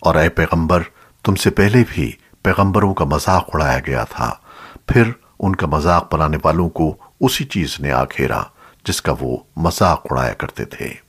اور اے پیغمبر، تم سے پہلے بھی پیغمبروں کا مذاق اڑایا گیا تھا، پھر ان کا مذاق بنانے والوں کو اسی چیز نے آ گھیرا جس کا وہ مذاق اڑایا کرتے تھے۔